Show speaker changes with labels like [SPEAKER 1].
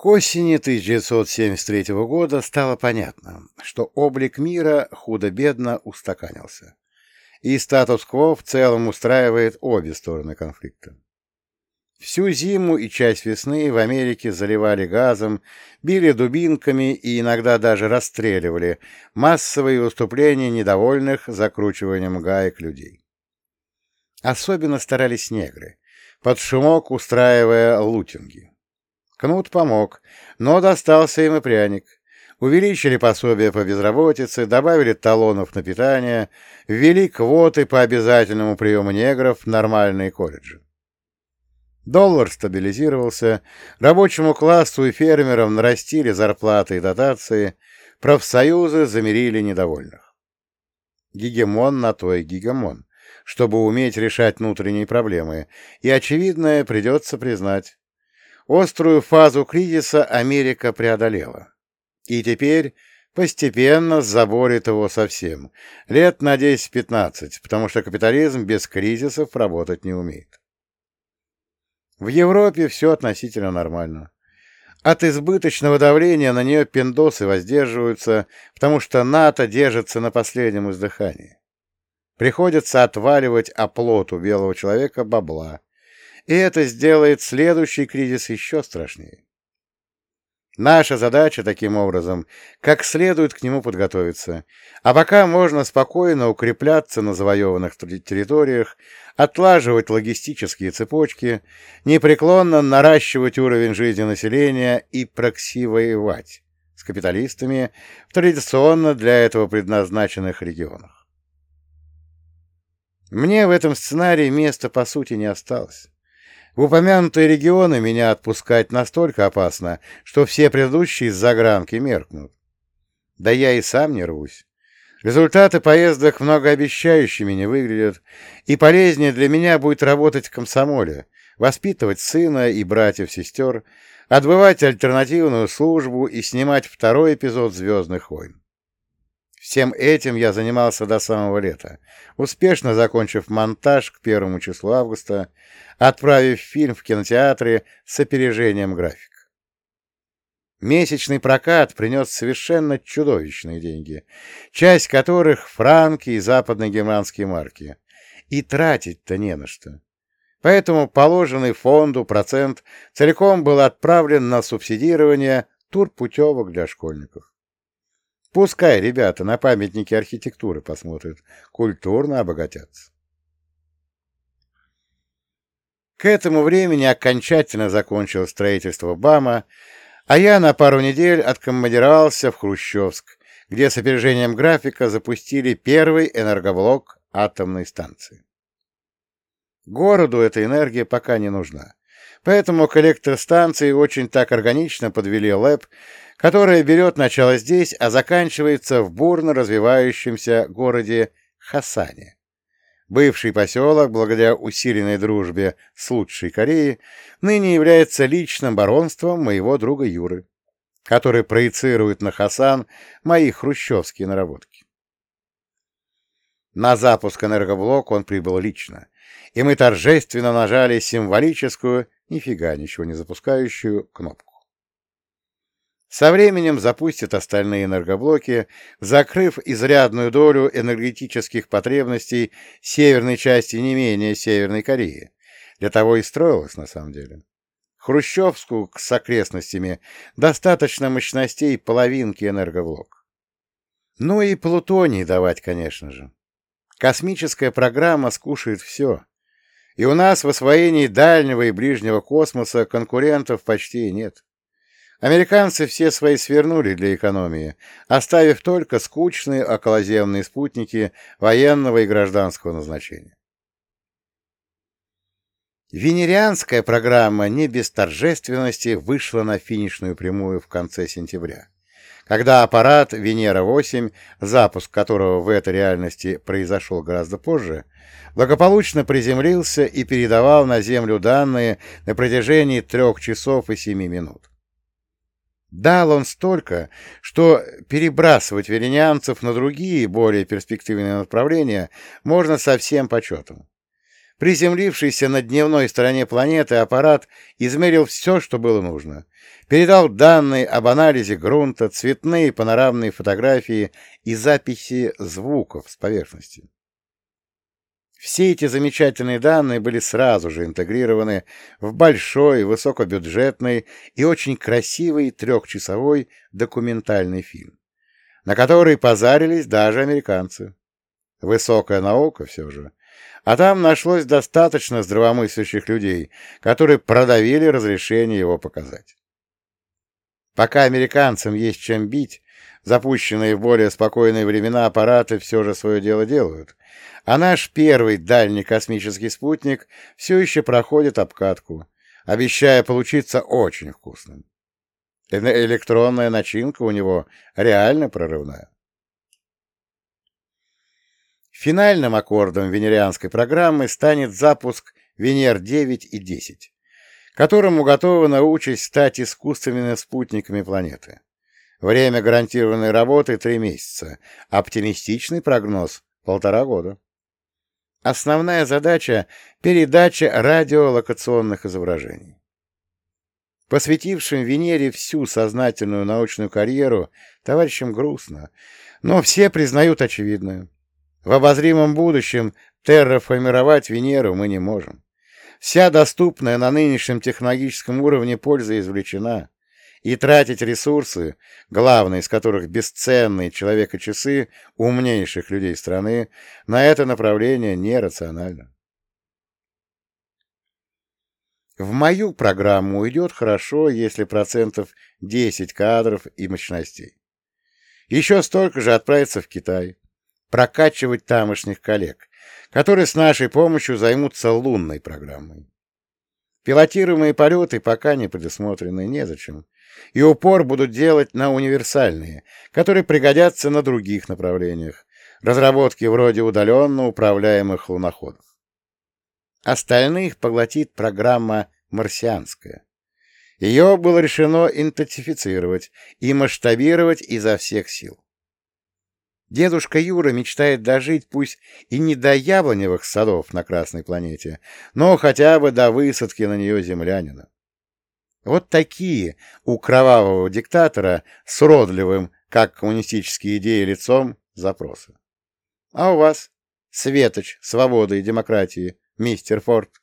[SPEAKER 1] К осени 1973 года стало понятно, что облик мира худо-бедно устаканился, и статус-кво в целом устраивает обе стороны конфликта. Всю зиму и часть весны в Америке заливали газом, били дубинками и иногда даже расстреливали массовые выступления недовольных закручиванием гаек людей. Особенно старались негры, под шумок устраивая лутинги. Кнут помог, но достался им и пряник. Увеличили пособия по безработице, добавили талонов на питание, ввели квоты по обязательному приему негров в нормальные колледжи. Доллар стабилизировался, рабочему классу и фермерам нарастили зарплаты и дотации, профсоюзы замерили недовольных. Гегемон на то и гегемон, чтобы уметь решать внутренние проблемы, и очевидное придется признать. Острую фазу кризиса Америка преодолела. И теперь постепенно заборет его совсем, лет на 10-15, потому что капитализм без кризисов работать не умеет. В Европе все относительно нормально. От избыточного давления на нее пиндосы воздерживаются, потому что НАТО держится на последнем издыхании. Приходится отваливать оплоту белого человека бабла, и это сделает следующий кризис еще страшнее. Наша задача, таким образом, как следует к нему подготовиться, а пока можно спокойно укрепляться на завоеванных территориях, отлаживать логистические цепочки, непреклонно наращивать уровень жизни населения и прокси-воевать с капиталистами в традиционно для этого предназначенных регионах. Мне в этом сценарии места, по сути, не осталось. Упомянутые регионы меня отпускать настолько опасно, что все предыдущие загранки меркнут. Да я и сам не рвусь. Результаты поездок многообещающими не выглядят, и полезнее для меня будет работать в комсомоле, воспитывать сына и братьев-сестер, отбывать альтернативную службу и снимать второй эпизод «Звездных войн». Всем этим я занимался до самого лета, успешно закончив монтаж к первому числу августа, отправив фильм в кинотеатры с опережением графика. Месячный прокат принес совершенно чудовищные деньги, часть которых — франки и западно-германские марки. И тратить-то не на что. Поэтому положенный фонду процент целиком был отправлен на субсидирование турпутевок для школьников. Пускай ребята на памятники архитектуры посмотрят, культурно обогатятся. К этому времени окончательно закончилось строительство БАМа, а я на пару недель откомандировался в Хрущевск, где с опережением графика запустили первый энергоблок атомной станции. Городу эта энергия пока не нужна, поэтому коллектор станции очень так органично подвели ЛЭП, которая берет начало здесь, а заканчивается в бурно развивающемся городе Хасане. Бывший поселок, благодаря усиленной дружбе с лучшей Кореей, ныне является личным баронством моего друга Юры, который проецирует на Хасан мои хрущевские наработки. На запуск энергоблока он прибыл лично, и мы торжественно нажали символическую, нифига ничего не запускающую, кнопку. Со временем запустят остальные энергоблоки, закрыв изрядную долю энергетических потребностей северной части не менее Северной Кореи. Для того и строилось, на самом деле. Хрущевску с окрестностями достаточно мощностей половинки энергоблок. Ну и плутоний давать, конечно же. Космическая программа скушает все. И у нас в освоении дальнего и ближнего космоса конкурентов почти нет. Американцы все свои свернули для экономии, оставив только скучные околоземные спутники военного и гражданского назначения. Венерианская программа не без торжественности вышла на финишную прямую в конце сентября, когда аппарат Венера-8, запуск которого в этой реальности произошел гораздо позже, благополучно приземлился и передавал на Землю данные на протяжении трех часов и семи минут. Дал он столько, что перебрасывать веренианцев на другие, более перспективные направления можно со всем почетом. Приземлившийся на дневной стороне планеты аппарат измерил все, что было нужно. Передал данные об анализе грунта, цветные панорамные фотографии и записи звуков с поверхности. Все эти замечательные данные были сразу же интегрированы в большой, высокобюджетный и очень красивый трехчасовой документальный фильм, на который позарились даже американцы. Высокая наука все же, а там нашлось достаточно здравомыслящих людей, которые продавили разрешение его показать. Пока американцам есть чем бить, запущенные в более спокойные времена аппараты все же свое дело делают, а наш первый дальний космический спутник все еще проходит обкатку, обещая получиться очень вкусным. Электронная начинка у него реально прорывная. Финальным аккордом венерианской программы станет запуск Венер-9 и 10, которым уготована участь стать искусственными спутниками планеты. Время гарантированной работы — три месяца, оптимистичный прогноз — полтора года. Основная задача — передача радиолокационных изображений. Посвятившим Венере всю сознательную научную карьеру товарищам грустно, но все признают очевидное. В обозримом будущем терраформировать Венеру мы не можем. Вся доступная на нынешнем технологическом уровне польза извлечена, и тратить ресурсы, главные из которых бесценные человека-часы умнейших людей страны, на это направление нерационально. В мою программу уйдет хорошо, если процентов 10 кадров и мощностей. Еще столько же отправится в Китай прокачивать тамошних коллег, которые с нашей помощью займутся лунной программой. Пилотируемые полеты пока не предусмотрены незачем, и упор будут делать на универсальные, которые пригодятся на других направлениях, разработки вроде удаленно управляемых луноходов. Остальных поглотит программа «Марсианская». Ее было решено интенсифицировать и масштабировать изо всех сил. Дедушка Юра мечтает дожить пусть и не до яблоневых садов на Красной планете, но хотя бы до высадки на нее землянина. Вот такие у кровавого диктатора с родливым, как коммунистические идеи, лицом запросы. А у вас? Светоч, свободы и демократии, мистер Форд.